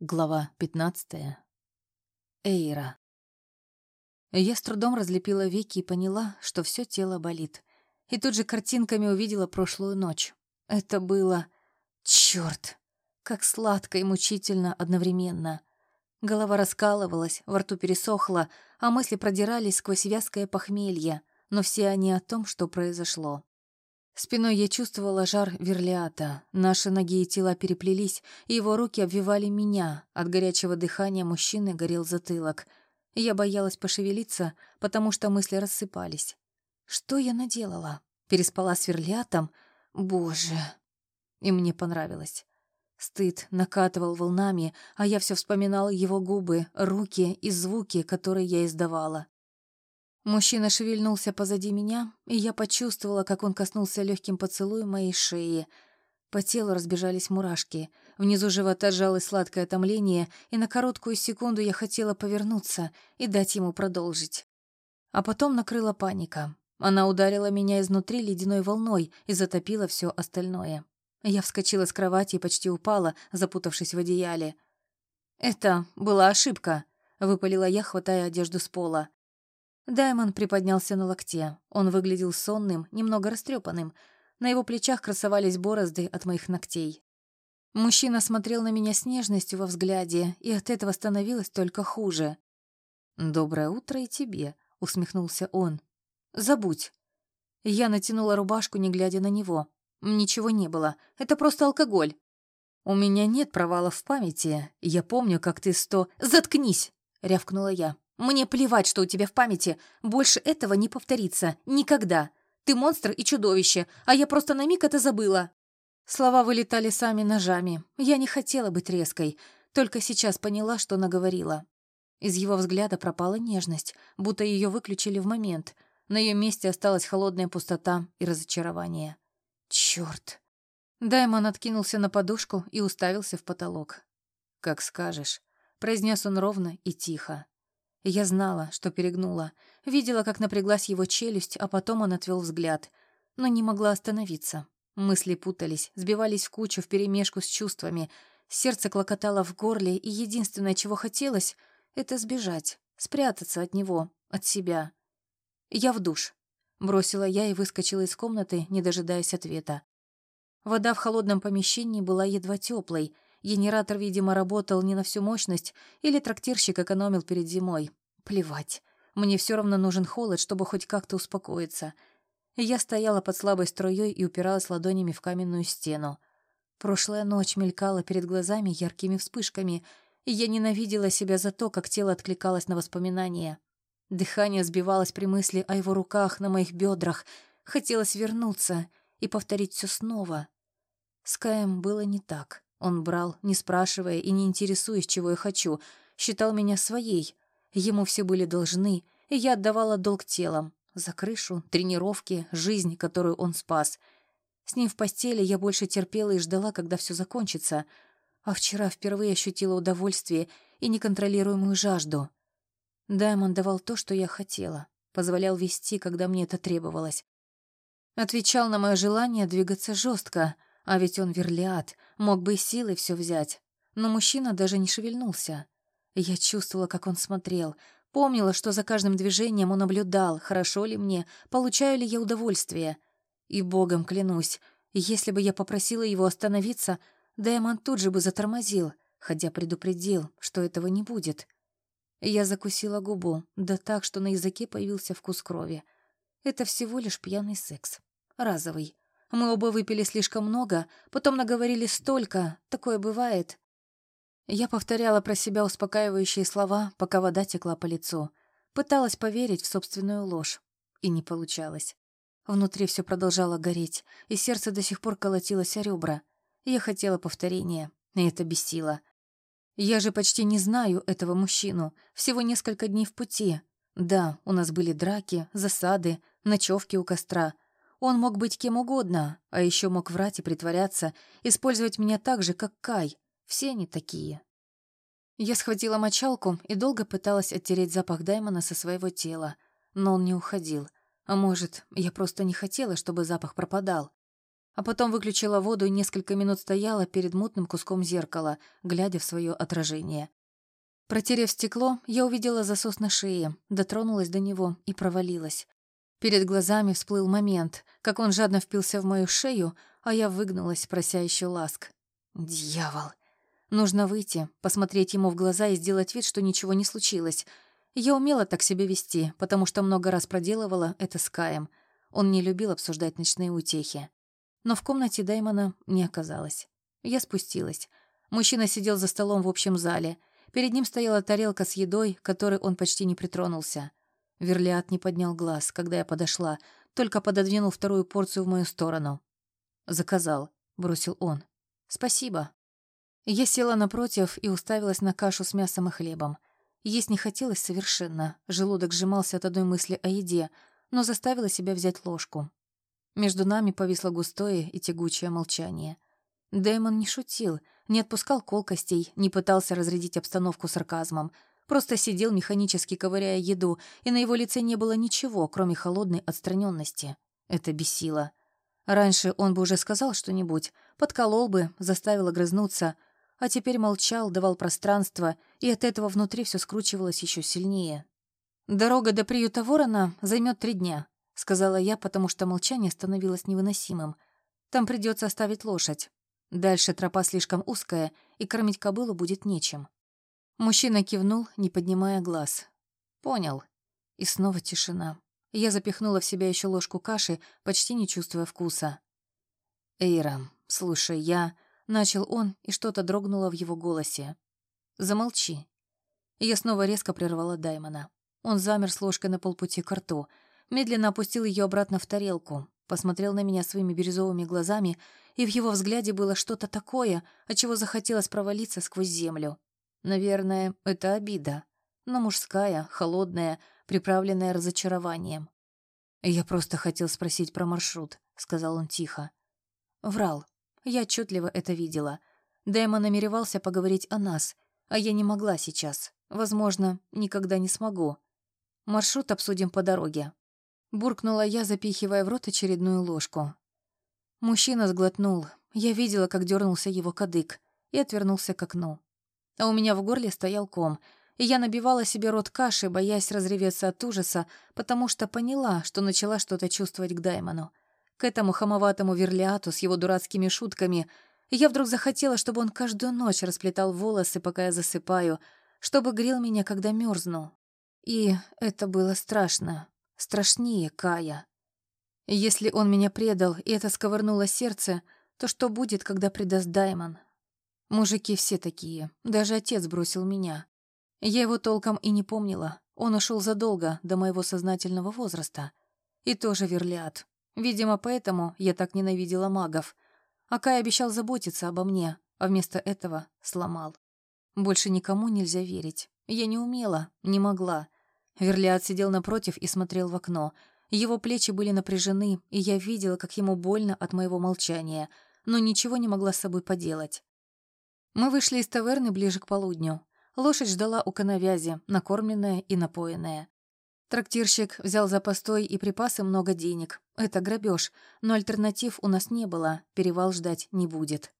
Глава 15. Эйра. Я с трудом разлепила веки и поняла, что все тело болит. И тут же картинками увидела прошлую ночь. Это было... Чёрт! Как сладко и мучительно одновременно. Голова раскалывалась, во рту пересохла, а мысли продирались сквозь вязкое похмелье, но все они о том, что произошло. Спиной я чувствовала жар верлиата. Наши ноги и тела переплелись, и его руки обвивали меня. От горячего дыхания мужчины горел затылок. Я боялась пошевелиться, потому что мысли рассыпались. Что я наделала? Переспала с верлиатом? Боже! И мне понравилось. Стыд накатывал волнами, а я все вспоминала его губы, руки и звуки, которые я издавала. Мужчина шевельнулся позади меня, и я почувствовала, как он коснулся легким поцелуем моей шеи. По телу разбежались мурашки. Внизу живота сжалось сладкое томление, и на короткую секунду я хотела повернуться и дать ему продолжить. А потом накрыла паника. Она ударила меня изнутри ледяной волной и затопила все остальное. Я вскочила с кровати и почти упала, запутавшись в одеяле. «Это была ошибка», — выпалила я, хватая одежду с пола. Даймон приподнялся на локте. Он выглядел сонным, немного растрепанным. На его плечах красовались борозды от моих ногтей. Мужчина смотрел на меня с нежностью во взгляде, и от этого становилось только хуже. «Доброе утро и тебе», — усмехнулся он. «Забудь». Я натянула рубашку, не глядя на него. Ничего не было. Это просто алкоголь. «У меня нет провалов в памяти. Я помню, как ты сто...» «Заткнись!» — рявкнула я. Мне плевать, что у тебя в памяти. Больше этого не повторится. Никогда. Ты монстр и чудовище, а я просто на миг это забыла». Слова вылетали сами ножами. Я не хотела быть резкой, только сейчас поняла, что наговорила. Из его взгляда пропала нежность, будто ее выключили в момент. На ее месте осталась холодная пустота и разочарование. Черт! Даймон откинулся на подушку и уставился в потолок. «Как скажешь», — произнес он ровно и тихо. Я знала, что перегнула. Видела, как напряглась его челюсть, а потом он отвел взгляд. Но не могла остановиться. Мысли путались, сбивались в кучу вперемешку с чувствами. Сердце клокотало в горле, и единственное, чего хотелось, это сбежать, спрятаться от него, от себя. «Я в душ», — бросила я и выскочила из комнаты, не дожидаясь ответа. Вода в холодном помещении была едва теплой — Генератор, видимо, работал не на всю мощность, или трактирщик экономил перед зимой. Плевать. Мне все равно нужен холод, чтобы хоть как-то успокоиться. Я стояла под слабой струей и упиралась ладонями в каменную стену. Прошлая ночь мелькала перед глазами яркими вспышками, и я ненавидела себя за то, как тело откликалось на воспоминания. Дыхание сбивалось при мысли о его руках на моих бедрах. Хотелось вернуться и повторить все снова. С Каем было не так. Он брал, не спрашивая и не интересуясь, чего я хочу, считал меня своей. Ему все были должны, и я отдавала долг телом. За крышу, тренировки, жизнь, которую он спас. С ним в постели я больше терпела и ждала, когда все закончится. А вчера впервые ощутила удовольствие и неконтролируемую жажду. Даймон давал то, что я хотела. Позволял вести, когда мне это требовалось. Отвечал на мое желание двигаться жестко — а ведь он верлиат, мог бы и силой все взять. Но мужчина даже не шевельнулся. Я чувствовала, как он смотрел, помнила, что за каждым движением он наблюдал, хорошо ли мне, получаю ли я удовольствие. И богом клянусь, если бы я попросила его остановиться, Даймон тут же бы затормозил, хотя предупредил, что этого не будет. Я закусила губу, да так, что на языке появился вкус крови. Это всего лишь пьяный секс. Разовый. Мы оба выпили слишком много, потом наговорили столько, такое бывает. Я повторяла про себя успокаивающие слова, пока вода текла по лицу. Пыталась поверить в собственную ложь. И не получалось. Внутри все продолжало гореть, и сердце до сих пор колотилось о ребра. Я хотела повторения, и это бесило. Я же почти не знаю этого мужчину, всего несколько дней в пути. Да, у нас были драки, засады, ночевки у костра — он мог быть кем угодно, а еще мог врать и притворяться, использовать меня так же, как Кай. Все они такие. Я схватила мочалку и долго пыталась оттереть запах Даймона со своего тела, но он не уходил. А может, я просто не хотела, чтобы запах пропадал. а потом выключила воду и несколько минут стояла перед мутным куском зеркала, глядя в свое отражение. Протерев стекло, я увидела засос на шее, дотронулась до него и провалилась. Перед глазами всплыл момент, как он жадно впился в мою шею, а я выгнулась, прося еще ласк. Дьявол! Нужно выйти, посмотреть ему в глаза и сделать вид, что ничего не случилось. Я умела так себя вести, потому что много раз проделывала это с Каем. Он не любил обсуждать ночные утехи. Но в комнате Даймона не оказалось. Я спустилась. Мужчина сидел за столом в общем зале. Перед ним стояла тарелка с едой, которой он почти не притронулся. Верлиат не поднял глаз, когда я подошла, только пододвинул вторую порцию в мою сторону. «Заказал», — бросил он. «Спасибо». Я села напротив и уставилась на кашу с мясом и хлебом. Есть не хотелось совершенно, желудок сжимался от одной мысли о еде, но заставила себя взять ложку. Между нами повисло густое и тягучее молчание. Дэймон не шутил, не отпускал колкостей, не пытался разрядить обстановку сарказмом, просто сидел механически ковыряя еду, и на его лице не было ничего, кроме холодной отстраненности. Это бесило. Раньше он бы уже сказал что-нибудь, подколол бы, заставил огрызнуться, а теперь молчал, давал пространство, и от этого внутри все скручивалось еще сильнее. «Дорога до приюта ворона займет три дня», — сказала я, потому что молчание становилось невыносимым. «Там придется оставить лошадь. Дальше тропа слишком узкая, и кормить кобылу будет нечем». Мужчина кивнул, не поднимая глаз. «Понял». И снова тишина. Я запихнула в себя еще ложку каши, почти не чувствуя вкуса. «Эйра, слушай, я...» — начал он, и что-то дрогнуло в его голосе. «Замолчи». Я снова резко прервала Даймона. Он замер с ложкой на полпути к рту — медленно опустил ее обратно в тарелку, посмотрел на меня своими бирюзовыми глазами, и в его взгляде было что-то такое, от чего захотелось провалиться сквозь землю. Наверное, это обида, но мужская, холодная, приправленная разочарованием. «Я просто хотел спросить про маршрут», — сказал он тихо. Врал. Я отчетливо это видела. Дэймон намеревался поговорить о нас, а я не могла сейчас. Возможно, никогда не смогу. Маршрут обсудим по дороге. Буркнула я, запихивая в рот очередную ложку. Мужчина сглотнул. Я видела, как дернулся его кадык, и отвернулся к окну. А у меня в горле стоял ком, и я набивала себе рот каши, боясь разреветься от ужаса, потому что поняла, что начала что-то чувствовать к Даймону. К этому хамоватому верлиату с его дурацкими шутками. Я вдруг захотела, чтобы он каждую ночь расплетал волосы, пока я засыпаю, чтобы грел меня, когда мерзну. И это было страшно страшнее Кая. Если он меня предал, и это сковырнуло сердце, то что будет, когда предаст Даймон? Мужики все такие, даже отец бросил меня. Я его толком и не помнила, он ушел задолго до моего сознательного возраста. И тоже верлиат. Видимо, поэтому я так ненавидела магов. А Кай обещал заботиться обо мне, а вместо этого сломал. Больше никому нельзя верить. Я не умела, не могла. Верлиат сидел напротив и смотрел в окно. Его плечи были напряжены, и я видела, как ему больно от моего молчания, но ничего не могла с собой поделать. Мы вышли из таверны ближе к полудню. Лошадь ждала у коновязи, накормленная и напоенная. Трактирщик взял за постой и припасы много денег. Это грабеж, но альтернатив у нас не было, перевал ждать не будет.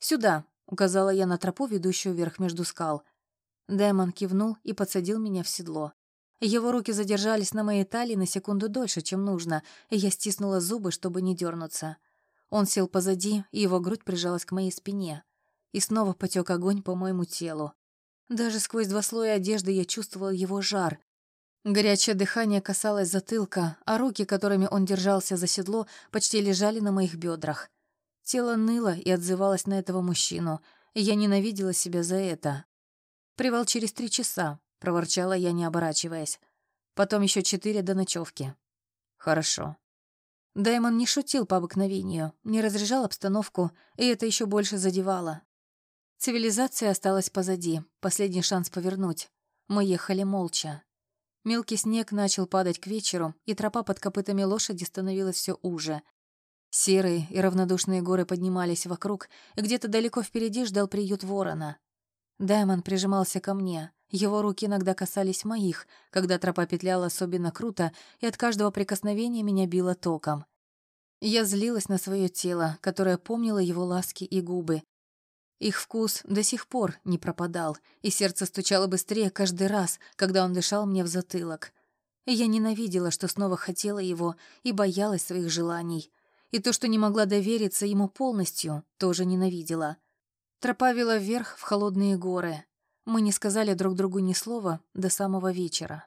«Сюда», — указала я на тропу, ведущую вверх между скал. Дэмон кивнул и подсадил меня в седло. Его руки задержались на моей талии на секунду дольше, чем нужно, и я стиснула зубы, чтобы не дернуться. Он сел позади, и его грудь прижалась к моей спине. И снова потек огонь по моему телу. Даже сквозь два слоя одежды я чувствовала его жар. Горячее дыхание касалось затылка, а руки, которыми он держался за седло, почти лежали на моих бедрах. Тело ныло и отзывалось на этого мужчину, и я ненавидела себя за это. Привал через три часа, — проворчала я, не оборачиваясь. «Потом еще четыре до ночевки». «Хорошо». Даймон не шутил по обыкновению, не разряжал обстановку, и это еще больше задевало. Цивилизация осталась позади, последний шанс повернуть. Мы ехали молча. Мелкий снег начал падать к вечеру, и тропа под копытами лошади становилась все уже. Серые и равнодушные горы поднимались вокруг, и где-то далеко впереди ждал приют ворона. Даймон прижимался ко мне. Его руки иногда касались моих, когда тропа петляла особенно круто, и от каждого прикосновения меня било током. Я злилась на свое тело, которое помнило его ласки и губы. Их вкус до сих пор не пропадал, и сердце стучало быстрее каждый раз, когда он дышал мне в затылок. Я ненавидела, что снова хотела его, и боялась своих желаний. И то, что не могла довериться ему полностью, тоже ненавидела. Тропа вела вверх в холодные горы. Мы не сказали друг другу ни слова до самого вечера.